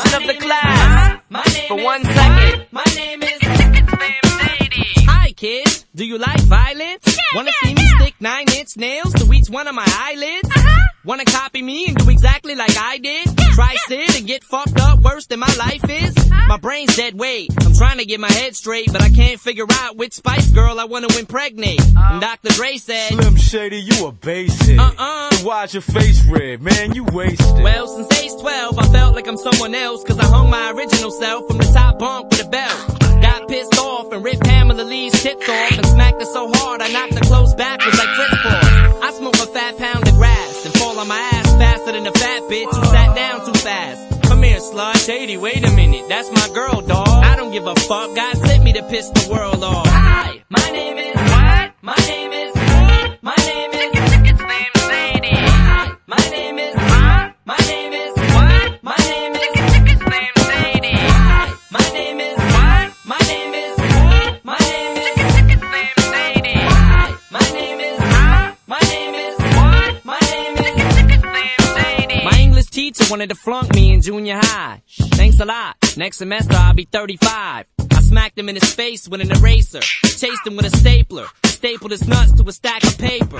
of the class. For one second. My name is kids, do you like violence? Wanna see me stick nine inch nails to each one of my eyelids? Uh-huh. Wanna copy me and do exactly like I did? Try sit and get fucked up worse than my life is? Uh-huh. My brain's dead weight. I'm trying to get my head straight, but I can't figure out which Spice Girl I wanna impregnate. Uh-huh. And Dr. Dre said, Slim Shady, you a basic. Uh-uh. So why's your face red? Man, you wasted. Well, since age 12, I felt like I'm someone else, cause I hung my original self from the top bunk with a belt. Pissed off and ripped Pamela Lee's tits off and smacked her so hard I knocked her clothes backwards like Chris. I smoke a fat pound of grass and fall on my ass faster than a fat bitch who sat down too fast. Come here, slut. Shady, wait a minute. That's my girl, dog. I don't give a fuck. God sent me to piss the world off. Hi, my name wanted to flunk me in junior high. Thanks a lot. Next semester I'll be 35. I smacked him in his face with an eraser. Chased him with a stapler. Stapled his nuts to a stack of paper.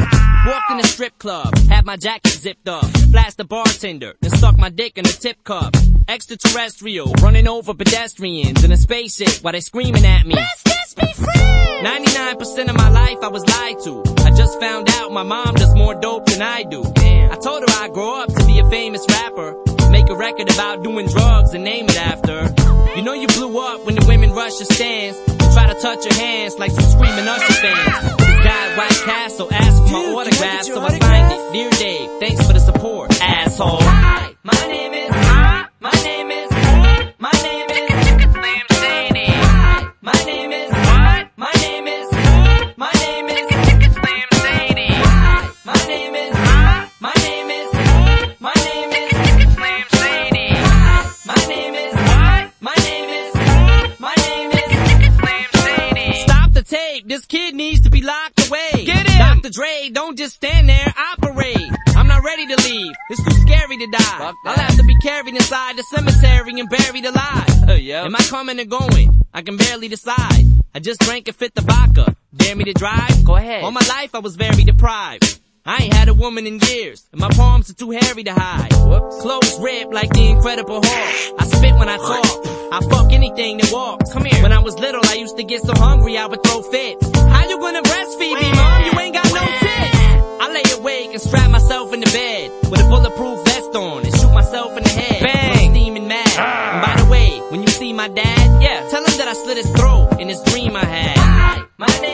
Walked in a strip club. Had my jacket zipped up. Flashed the bartender. Then stuck my dick in a tip cup. Extraterrestrial. Running over pedestrians in a spaceship while they screaming at me. Let's just be friends. 99% of my life I was lied to. I just found out my mom does more dope than I do. I told her I'd grow up to be a famous rapper. Make a record about doing drugs and name it after. You know you blew up when the women rush your stands. And try to touch your hands like some screaming Usher fans. This guy at White Castle asked for my Dude, autograph, can I your so I signed it. Dear Dave, thanks for the support, asshole. Hi, my name be locked away. Get him! Dr. Dre, don't just stand there, operate. I'm not ready to leave. It's too scary to die. I'll have to be carried inside the cemetery and buried alive. yeah. Am I coming or going? I can barely decide. I just drank a fifth of vodka. Dare me to drive? Go ahead. All my life I was very deprived. I ain't had a woman in years, and my palms are too hairy to hide. Whoops. Clothes ripped like the Incredible Hulk. I spit when I talk. I fuck anything that walks. Come here. When I was little, I used to get so hungry, I would throw fits. How you gonna breastfeed me, mom? You ain't got no tits. I lay awake and strap myself in the bed with a bulletproof vest on and shoot myself in the head. Bang! I'm steaming mad. Ah. And by the way, when you see my dad, yeah, tell him that I slit his throat in his dream I had. Ah. My name